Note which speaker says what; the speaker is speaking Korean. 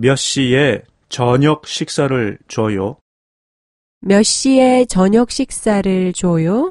Speaker 1: 몇 시에 저녁 식사를 줘요?
Speaker 2: 몇 시에 저녁 식사를 줘요?